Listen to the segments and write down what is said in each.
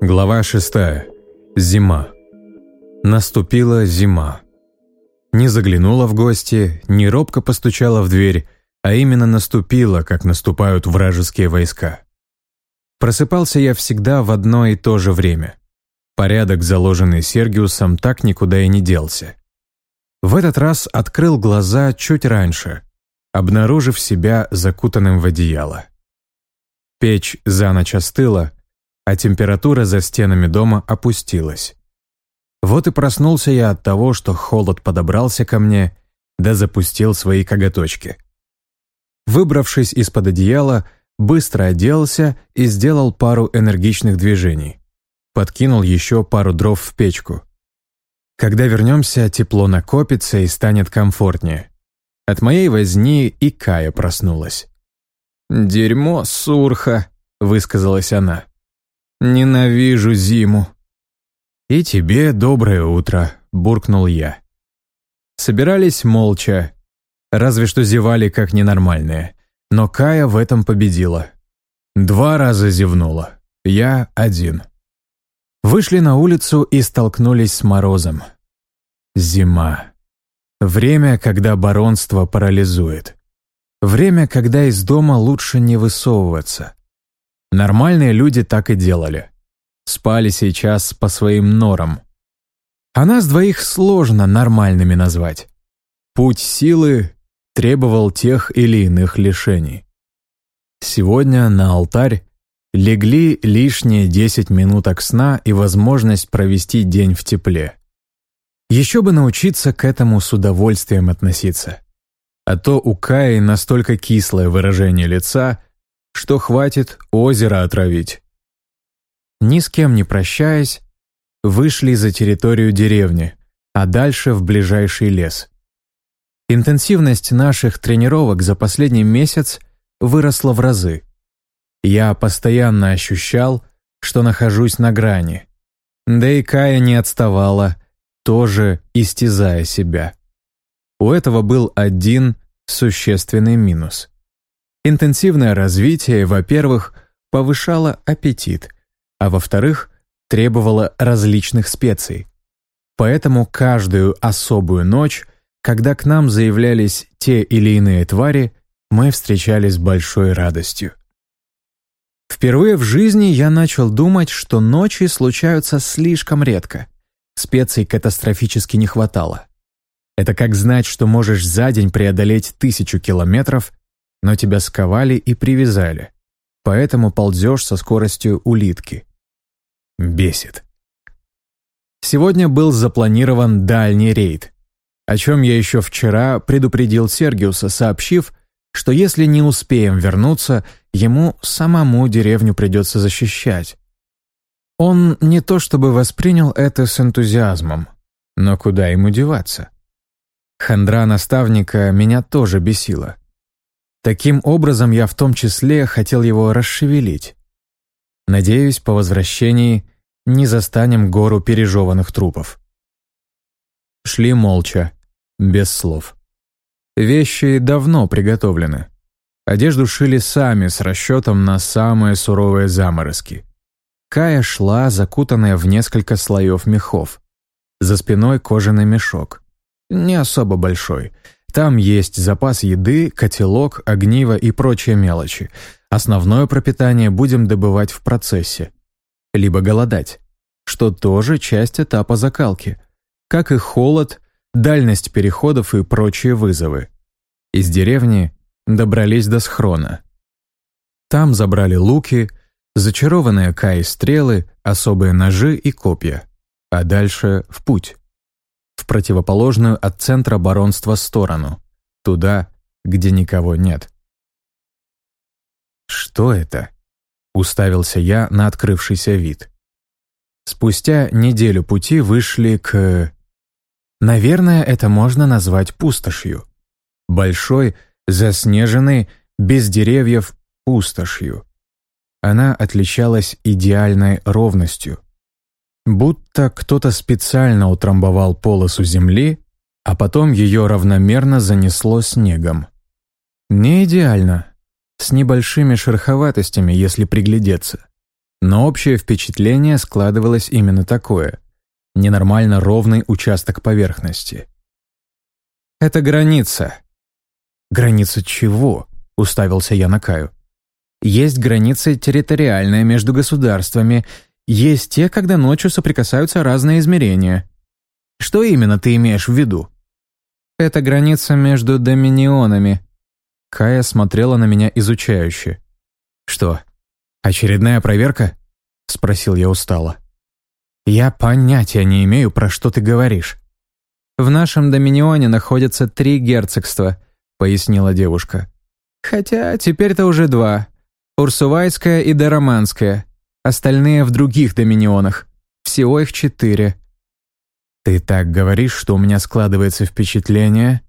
Глава 6. Зима. Наступила зима. Не заглянула в гости, не робко постучала в дверь, а именно наступила, как наступают вражеские войска. Просыпался я всегда в одно и то же время. Порядок, заложенный Сергиусом, так никуда и не делся. В этот раз открыл глаза чуть раньше, обнаружив себя закутанным в одеяло. Печь за ночь остыла, а температура за стенами дома опустилась. Вот и проснулся я от того, что холод подобрался ко мне, да запустил свои коготочки. Выбравшись из-под одеяла, быстро оделся и сделал пару энергичных движений. Подкинул еще пару дров в печку. Когда вернемся, тепло накопится и станет комфортнее. От моей возни и Кая проснулась. «Дерьмо, Сурха», — высказалась она. «Ненавижу зиму». «И тебе доброе утро», — буркнул я. Собирались молча, разве что зевали как ненормальные. Но Кая в этом победила. Два раза зевнула, я один. Вышли на улицу и столкнулись с морозом. Зима. Время, когда баронство парализует. Время, когда из дома лучше не высовываться. Нормальные люди так и делали. Спали сейчас по своим норам. А нас двоих сложно нормальными назвать. Путь силы требовал тех или иных лишений. Сегодня на алтарь легли лишние 10 минуток сна и возможность провести день в тепле. Еще бы научиться к этому с удовольствием относиться а то у Каи настолько кислое выражение лица, что хватит озеро отравить. Ни с кем не прощаясь, вышли за территорию деревни, а дальше в ближайший лес. Интенсивность наших тренировок за последний месяц выросла в разы. Я постоянно ощущал, что нахожусь на грани. Да и Кая не отставала, тоже истязая себя. У этого был один существенный минус. Интенсивное развитие, во-первых, повышало аппетит, а во-вторых, требовало различных специй. Поэтому каждую особую ночь, когда к нам заявлялись те или иные твари, мы встречались с большой радостью. Впервые в жизни я начал думать, что ночи случаются слишком редко. Специй катастрофически не хватало. Это как знать, что можешь за день преодолеть тысячу километров, но тебя сковали и привязали. Поэтому ползешь со скоростью улитки. Бесит. Сегодня был запланирован дальний рейд, о чем я еще вчера предупредил Сергиуса, сообщив, что если не успеем вернуться, ему самому деревню придется защищать. Он не то чтобы воспринял это с энтузиазмом, но куда ему деваться? Хандра наставника меня тоже бесила. Таким образом, я в том числе хотел его расшевелить. Надеюсь, по возвращении не застанем гору пережеванных трупов. Шли молча, без слов. Вещи давно приготовлены. Одежду шили сами с расчетом на самые суровые заморозки. Кая шла, закутанная в несколько слоев мехов. За спиной кожаный мешок не особо большой. Там есть запас еды, котелок, огниво и прочие мелочи. Основное пропитание будем добывать в процессе. Либо голодать, что тоже часть этапа закалки. Как и холод, дальность переходов и прочие вызовы. Из деревни добрались до схрона. Там забрали луки, зачарованные Каи стрелы, особые ножи и копья. А дальше в путь противоположную от центра баронства сторону, туда, где никого нет. «Что это?» — уставился я на открывшийся вид. Спустя неделю пути вышли к... Наверное, это можно назвать пустошью. Большой, заснеженной, без деревьев пустошью. Она отличалась идеальной ровностью. Будто кто-то специально утрамбовал полосу земли, а потом ее равномерно занесло снегом. Не идеально, с небольшими шероховатостями, если приглядеться. Но общее впечатление складывалось именно такое. Ненормально ровный участок поверхности. «Это граница». «Граница чего?» — уставился я на Каю. «Есть границы территориальные между государствами, есть те, когда ночью соприкасаются разные измерения. Что именно ты имеешь в виду?» «Это граница между доминионами». Кая смотрела на меня изучающе. «Что, очередная проверка?» — спросил я устало. «Я понятия не имею, про что ты говоришь». «В нашем доминионе находятся три герцогства», — пояснила девушка. «Хотя теперь-то уже два. Урсувайское и Дероманское. Остальные в других доминионах. Всего их четыре. Ты так говоришь, что у меня складывается впечатление,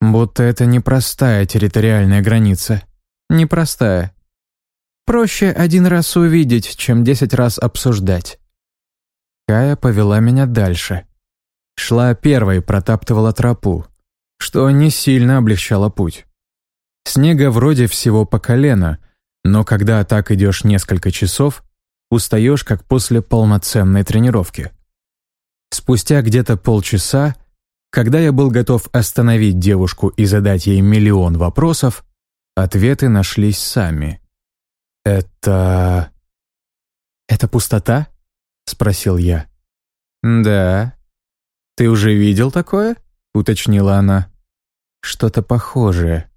будто это непростая территориальная граница. Непростая. Проще один раз увидеть, чем десять раз обсуждать. Кая повела меня дальше. Шла первой, протаптывала тропу, что не сильно облегчало путь. Снега вроде всего по колено, но когда так идешь несколько часов, устаешь, как после полноценной тренировки. Спустя где-то полчаса, когда я был готов остановить девушку и задать ей миллион вопросов, ответы нашлись сами. «Это... это пустота?» — спросил я. «Да». «Ты уже видел такое?» — уточнила она. «Что-то похожее».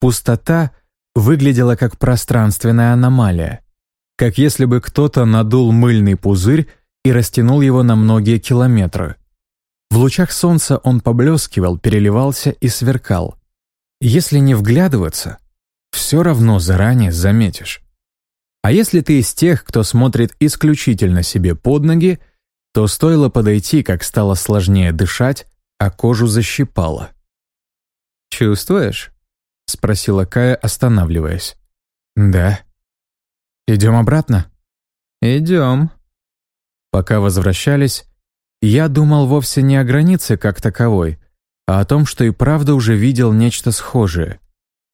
Пустота выглядела как пространственная аномалия, как если бы кто-то надул мыльный пузырь и растянул его на многие километры. В лучах солнца он поблескивал, переливался и сверкал. Если не вглядываться, все равно заранее заметишь. А если ты из тех, кто смотрит исключительно себе под ноги, то стоило подойти, как стало сложнее дышать, а кожу защипало. «Чувствуешь?» — спросила Кая, останавливаясь. «Да». «Идем обратно?» «Идем», Пока возвращались, я думал вовсе не о границе как таковой, а о том, что и правда уже видел нечто схожее.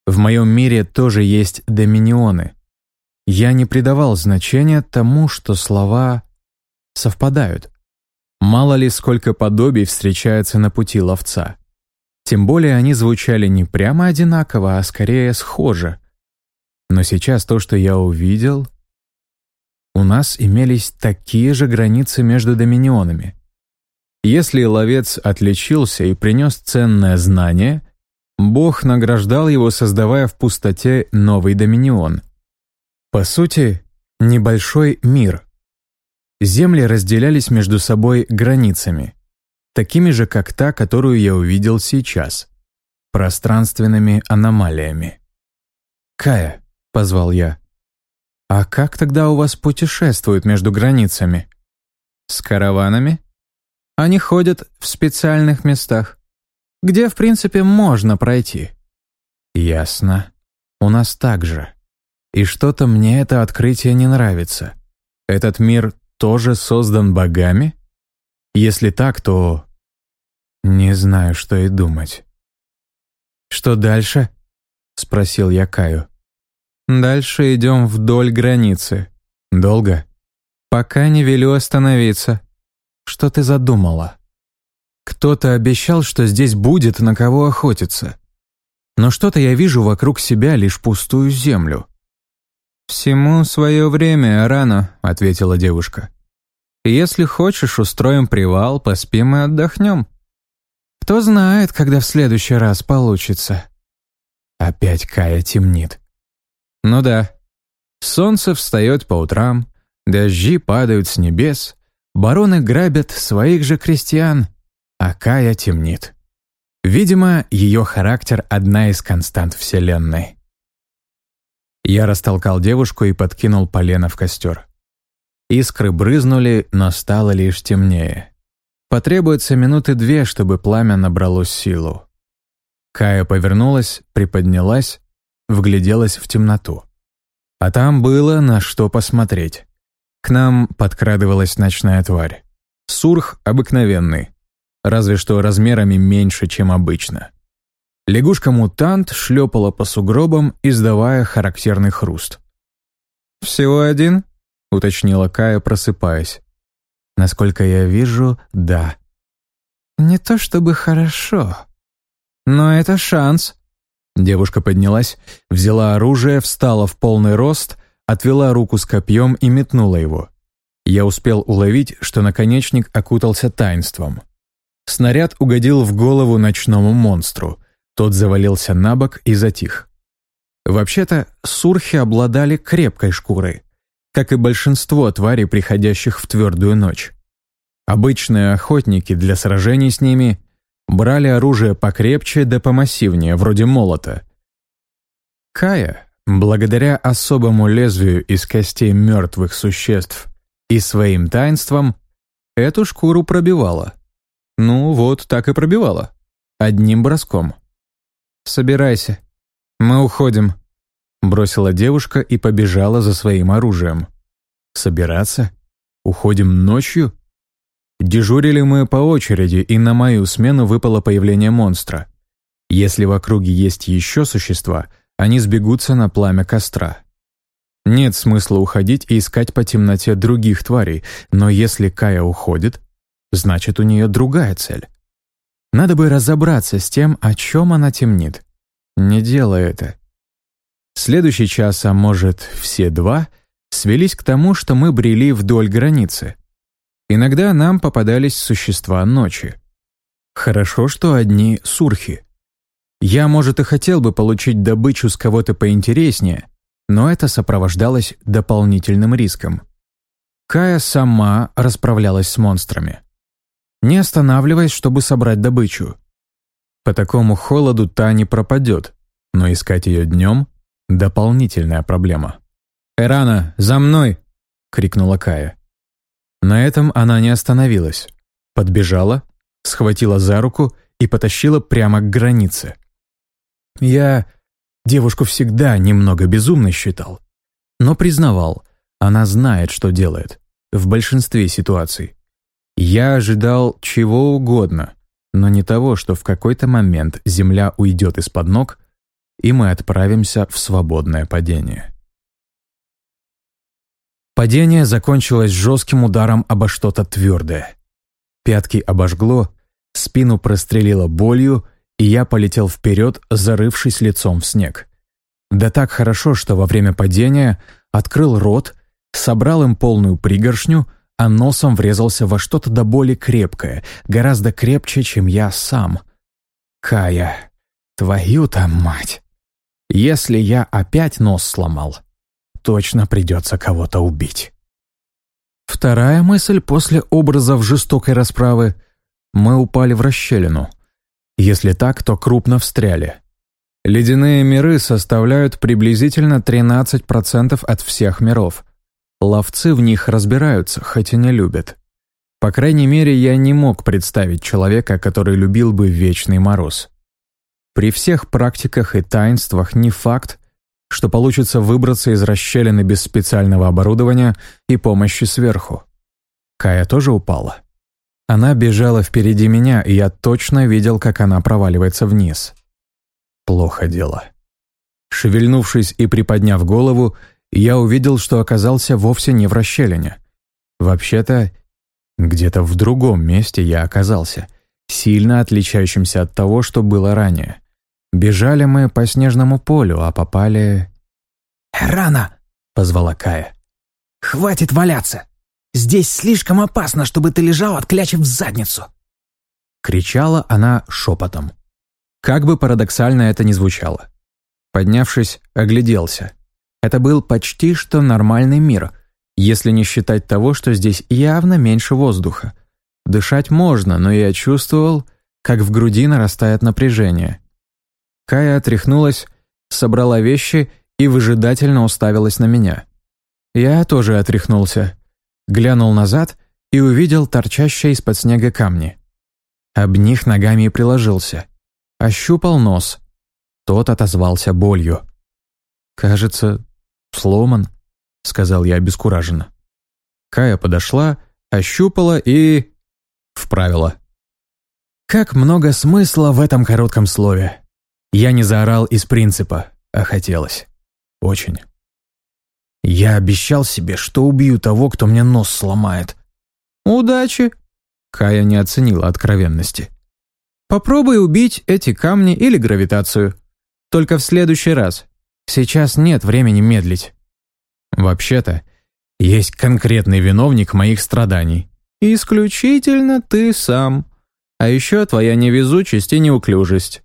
В моем мире тоже есть доминионы. Я не придавал значения тому, что слова совпадают. Мало ли, сколько подобий встречается на пути ловца. Тем более они звучали не прямо одинаково, а скорее схоже. Но сейчас то, что я увидел, у нас имелись такие же границы между доминионами. Если ловец отличился и принес ценное знание, Бог награждал его, создавая в пустоте новый доминион. По сути, небольшой мир. Земли разделялись между собой границами, такими же, как та, которую я увидел сейчас, пространственными аномалиями. «Кая», — позвал я, «А как тогда у вас путешествуют между границами?» «С караванами?» «Они ходят в специальных местах, где, в принципе, можно пройти». «Ясно. У нас так же. И что-то мне это открытие не нравится. Этот мир тоже создан богами? Если так, то... Не знаю, что и думать». «Что дальше?» — спросил я Каю. Дальше идем вдоль границы. Долго? Пока не велю остановиться. Что ты задумала? Кто-то обещал, что здесь будет на кого охотиться. Но что-то я вижу вокруг себя лишь пустую землю. «Всему свое время, рано», — ответила девушка. «Если хочешь, устроим привал, поспим и отдохнем. Кто знает, когда в следующий раз получится». Опять Кая темнит. Ну да. Солнце встает по утрам, дожди падают с небес, бароны грабят своих же крестьян, а Кая темнит. Видимо, ее характер — одна из констант Вселенной. Я растолкал девушку и подкинул полено в костер. Искры брызнули, но стало лишь темнее. Потребуется минуты две, чтобы пламя набрало силу. Кая повернулась, приподнялась, вгляделась в темноту. А там было на что посмотреть. К нам подкрадывалась ночная тварь. Сурх обыкновенный, разве что размерами меньше, чем обычно. Лягушка-мутант шлепала по сугробам, издавая характерный хруст. «Всего один?» — уточнила Кая, просыпаясь. «Насколько я вижу, да». «Не то чтобы хорошо, но это шанс». Девушка поднялась, взяла оружие, встала в полный рост, отвела руку с копьем и метнула его. Я успел уловить, что наконечник окутался таинством. Снаряд угодил в голову ночному монстру. Тот завалился на бок и затих. Вообще-то, сурхи обладали крепкой шкурой, как и большинство тварей, приходящих в твердую ночь. Обычные охотники для сражений с ними брали оружие покрепче да помассивнее, вроде молота. Кая, благодаря особому лезвию из костей мертвых существ и своим таинствам, эту шкуру пробивала. Ну вот, так и пробивала. Одним броском. «Собирайся. Мы уходим», — бросила девушка и побежала за своим оружием. «Собираться? Уходим ночью?» Дежурили мы по очереди, и на мою смену выпало появление монстра. Если в округе есть еще существа, они сбегутся на пламя костра. Нет смысла уходить и искать по темноте других тварей, но если Кая уходит, значит, у нее другая цель. Надо бы разобраться с тем, о чем она темнит. Не делай это. Следующий час, а может, все два, свелись к тому, что мы брели вдоль границы. Иногда нам попадались существа ночи. Хорошо, что одни сурхи. Я, может, и хотел бы получить добычу с кого-то поинтереснее, но это сопровождалось дополнительным риском. Кая сама расправлялась с монстрами, не останавливаясь, чтобы собрать добычу. По такому холоду та не пропадет, но искать ее днем — дополнительная проблема. «Эрана, за мной!» — крикнула Кая. На этом она не остановилась. Подбежала, схватила за руку и потащила прямо к границе. Я девушку всегда немного безумной считал, но признавал, она знает, что делает, в большинстве ситуаций. Я ожидал чего угодно, но не того, что в какой-то момент земля уйдет из-под ног, и мы отправимся в свободное падение. Падение закончилось жестким ударом обо что-то твердое. Пятки обожгло, спину прострелило болью, и я полетел вперед, зарывшись лицом в снег. Да так хорошо, что во время падения открыл рот, собрал им полную пригоршню, а носом врезался во что-то до боли крепкое, гораздо крепче, чем я сам. Кая, твою-то мать! Если я опять нос сломал, точно придется кого-то убить. Вторая мысль после образов жестокой расправы — мы упали в расщелину. Если так, то крупно встряли. Ледяные миры составляют приблизительно 13% от всех миров. Ловцы в них разбираются, хоть и не любят. По крайней мере, я не мог представить человека, который любил бы вечный мороз. При всех практиках и таинствах не факт, что получится выбраться из расщелины без специального оборудования и помощи сверху. Кая тоже упала. Она бежала впереди меня, и я точно видел, как она проваливается вниз. Плохо дело. Шевельнувшись и приподняв голову, я увидел, что оказался вовсе не в расщелине. Вообще-то, где-то в другом месте я оказался, сильно отличающимся от того, что было ранее. Бежали мы по снежному полю, а попали... «Рано!» — позвала Кая. «Хватит валяться! Здесь слишком опасно, чтобы ты лежал, отклячив задницу!» Кричала она шепотом. Как бы парадоксально это ни звучало. Поднявшись, огляделся. Это был почти что нормальный мир, если не считать того, что здесь явно меньше воздуха. Дышать можно, но я чувствовал, как в груди нарастает напряжение. Кая отряхнулась, собрала вещи и выжидательно уставилась на меня. Я тоже отряхнулся, глянул назад и увидел торчащие из-под снега камни. Об них ногами и приложился. Ощупал нос. Тот отозвался болью. «Кажется, сломан», — сказал я обескураженно. Кая подошла, ощупала и... вправила. Как много смысла в этом коротком слове. Я не заорал из принципа, а хотелось. Очень. Я обещал себе, что убью того, кто мне нос сломает. Удачи. Кая не оценила откровенности. Попробуй убить эти камни или гравитацию. Только в следующий раз. Сейчас нет времени медлить. Вообще-то, есть конкретный виновник моих страданий. Исключительно ты сам. А еще твоя невезучесть и неуклюжесть.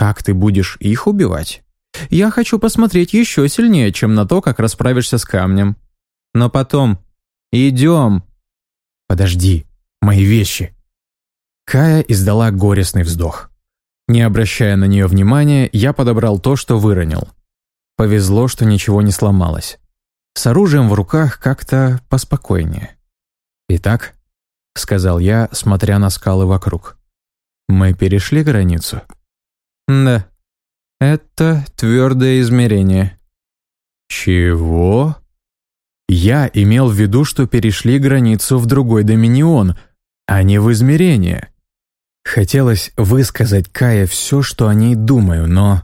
Как ты будешь их убивать? Я хочу посмотреть еще сильнее, чем на то, как расправишься с камнем. Но потом... Идем. Подожди, мои вещи. Кая издала горестный вздох. Не обращая на нее внимания, я подобрал то, что выронил. Повезло, что ничего не сломалось. С оружием в руках как-то поспокойнее. «Итак», — сказал я, смотря на скалы вокруг, — «мы перешли границу». «Да», это твердое измерение. Чего? Я имел в виду, что перешли границу в другой доминион, а не в измерение. Хотелось высказать Кае все, что о ней думаю, но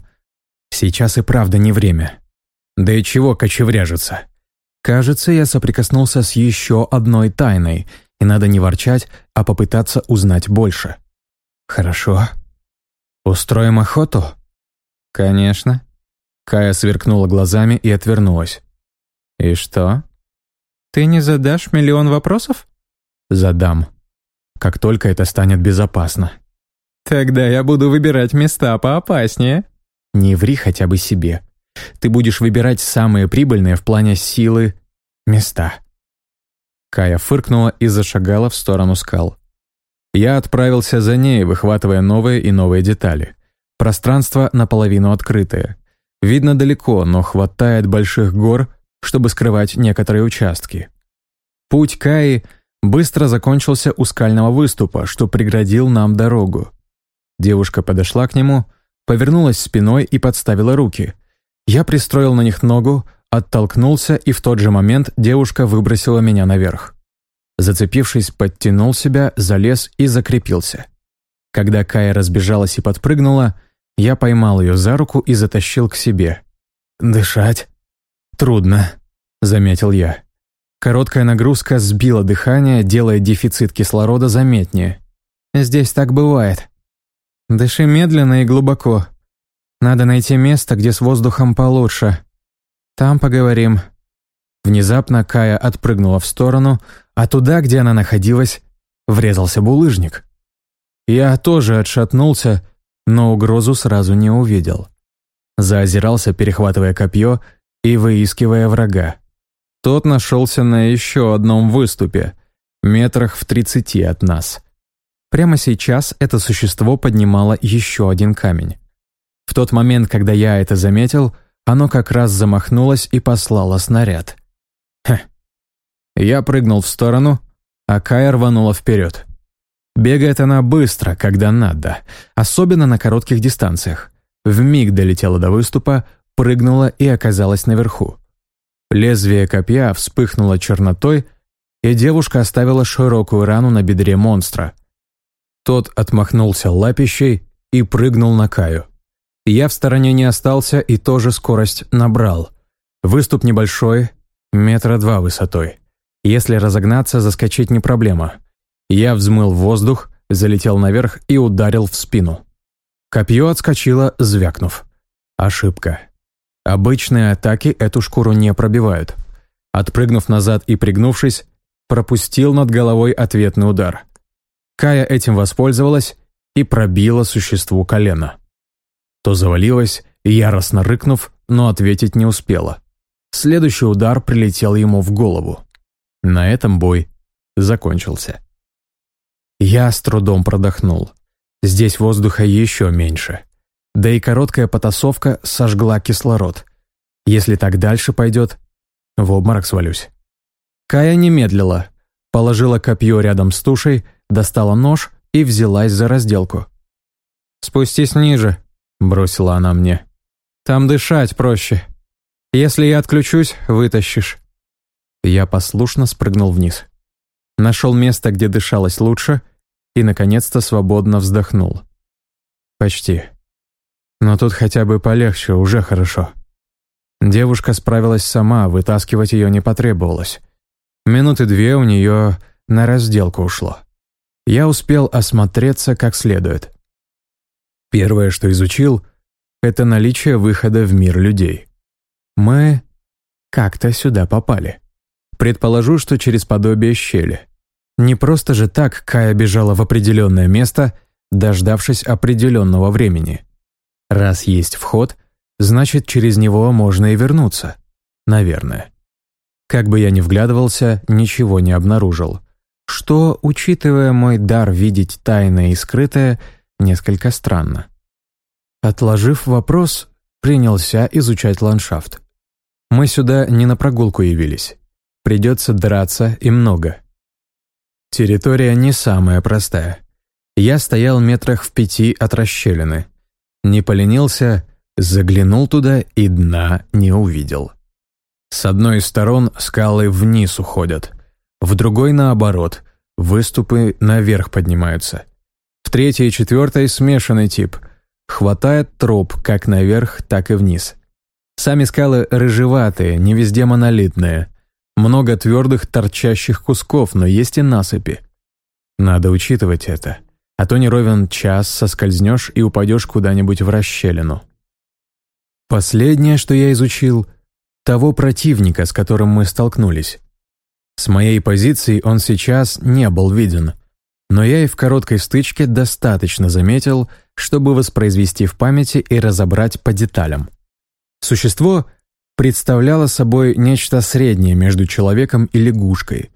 сейчас и правда не время. Да и чего кочевряжиться? Кажется, я соприкоснулся с еще одной тайной, и надо не ворчать, а попытаться узнать больше. Хорошо. Устроим охоту? «Конечно». Кая сверкнула глазами и отвернулась. «И что? Ты не задашь миллион вопросов?» «Задам. Как только это станет безопасно». «Тогда я буду выбирать места поопаснее». «Не ври хотя бы себе. Ты будешь выбирать самые прибыльные в плане силы места». Кая фыркнула и зашагала в сторону скал. Я отправился за ней, выхватывая новые и новые детали. Пространство наполовину открытое. Видно далеко, но хватает больших гор, чтобы скрывать некоторые участки. Путь Каи быстро закончился у скального выступа, что преградил нам дорогу. Девушка подошла к нему, повернулась спиной и подставила руки. Я пристроил на них ногу, оттолкнулся, и в тот же момент девушка выбросила меня наверх. Зацепившись, подтянул себя, залез и закрепился. Когда Кая разбежалась и подпрыгнула, я поймал ее за руку и затащил к себе. «Дышать?» «Трудно», — заметил я. Короткая нагрузка сбила дыхание, делая дефицит кислорода заметнее. «Здесь так бывает. Дыши медленно и глубоко. Надо найти место, где с воздухом получше. Там поговорим». Внезапно Кая отпрыгнула в сторону, а туда, где она находилась, врезался булыжник. Я тоже отшатнулся, но угрозу сразу не увидел. Заозирался, перехватывая копье и выискивая врага. Тот нашелся на еще одном выступе, метрах в тридцати от нас. Прямо сейчас это существо поднимало еще один камень. В тот момент, когда я это заметил, оно как раз замахнулось и послало снаряд. Я прыгнул в сторону, а Кая рванула вперед. Бегает она быстро, когда надо, особенно на коротких дистанциях. Вмиг долетела до выступа, прыгнула и оказалась наверху. Лезвие копья вспыхнуло чернотой, и девушка оставила широкую рану на бедре монстра. Тот отмахнулся лапищей и прыгнул на Каю. Я в стороне не остался и тоже скорость набрал. Выступ небольшой, метра два высотой. Если разогнаться, заскочить не проблема. Я взмыл воздух, залетел наверх и ударил в спину. Копье отскочило, звякнув. Ошибка. Обычные атаки эту шкуру не пробивают. Отпрыгнув назад и пригнувшись, пропустил над головой ответный удар. Кая этим воспользовалась и пробила существу колено. То завалилась, яростно рыкнув, но ответить не успела. Следующий удар прилетел ему в голову. На этом бой закончился. Я с трудом продохнул. Здесь воздуха еще меньше. Да и короткая потасовка сожгла кислород. Если так дальше пойдет, в обморок свалюсь. Кая не медлила. Положила копье рядом с тушей, достала нож и взялась за разделку. «Спустись ниже», — бросила она мне. «Там дышать проще. Если я отключусь, вытащишь». Я послушно спрыгнул вниз нашел место, где дышалось лучше, и, наконец-то, свободно вздохнул. Почти. Но тут хотя бы полегче, уже хорошо. Девушка справилась сама, вытаскивать ее не потребовалось. Минуты две у нее на разделку ушло. Я успел осмотреться как следует. Первое, что изучил, это наличие выхода в мир людей. Мы как-то сюда попали. Предположу, что через подобие щели. Не просто же так Кая бежала в определенное место, дождавшись определенного времени. Раз есть вход, значит, через него можно и вернуться. Наверное. Как бы я ни вглядывался, ничего не обнаружил. Что, учитывая мой дар видеть тайное и скрытое, несколько странно. Отложив вопрос, принялся изучать ландшафт. Мы сюда не на прогулку явились. Придется драться и много. Территория не самая простая. Я стоял метрах в пяти от расщелины. Не поленился, заглянул туда и дна не увидел. С одной из сторон скалы вниз уходят, в другой наоборот, выступы наверх поднимаются. В третьей и четвертой смешанный тип. Хватает троп как наверх, так и вниз. Сами скалы рыжеватые, не везде монолитные. Много твердых торчащих кусков, но есть и насыпи. Надо учитывать это, а то не ровен час соскользнешь и упадешь куда-нибудь в расщелину. Последнее, что я изучил, того противника, с которым мы столкнулись. С моей позиции он сейчас не был виден, но я и в короткой стычке достаточно заметил, чтобы воспроизвести в памяти и разобрать по деталям. Существо представляло собой нечто среднее между человеком и лягушкой.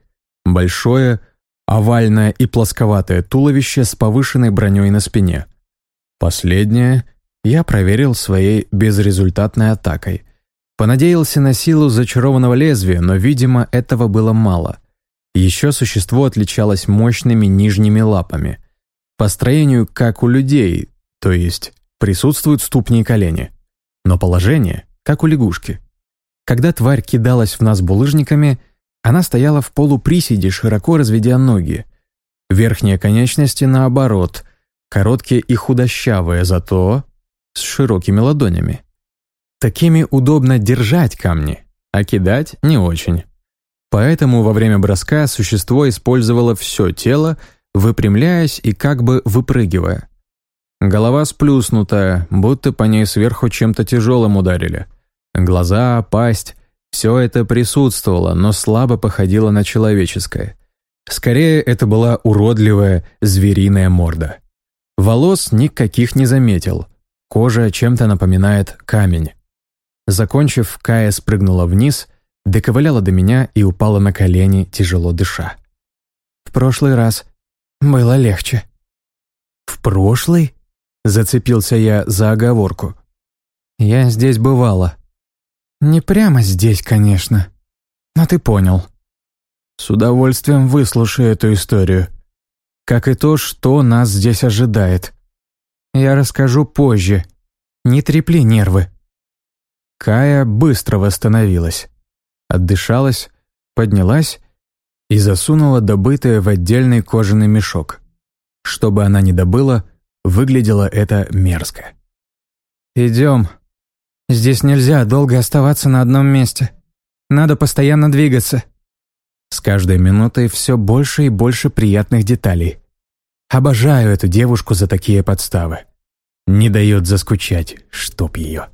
Большое, овальное и плосковатое туловище с повышенной броней на спине. Последнее я проверил своей безрезультатной атакой. Понадеялся на силу зачарованного лезвия, но, видимо, этого было мало. Еще существо отличалось мощными нижними лапами. По строению, как у людей, то есть присутствуют ступни и колени но положение, как у лягушки. Когда тварь кидалась в нас булыжниками, она стояла в полуприседе, широко разведя ноги. Верхние конечности, наоборот, короткие и худощавые, зато с широкими ладонями. Такими удобно держать камни, а кидать не очень. Поэтому во время броска существо использовало все тело, выпрямляясь и как бы выпрыгивая. Голова сплюснутая, будто по ней сверху чем-то тяжелым ударили. Глаза, пасть — все это присутствовало, но слабо походило на человеческое. Скорее, это была уродливая звериная морда. Волос никаких не заметил. Кожа чем-то напоминает камень. Закончив, Кая спрыгнула вниз, доковыляла до меня и упала на колени, тяжело дыша. «В прошлый раз было легче». «В прошлый?» Зацепился я за оговорку. «Я здесь бывала». «Не прямо здесь, конечно. Но ты понял». «С удовольствием выслушаю эту историю. Как и то, что нас здесь ожидает. Я расскажу позже. Не трепли нервы». Кая быстро восстановилась. Отдышалась, поднялась и засунула добытое в отдельный кожаный мешок. Чтобы она не добыла, Выглядело это мерзко. «Идем. Здесь нельзя долго оставаться на одном месте. Надо постоянно двигаться». С каждой минутой все больше и больше приятных деталей. Обожаю эту девушку за такие подставы. Не дает заскучать, чтоб ее.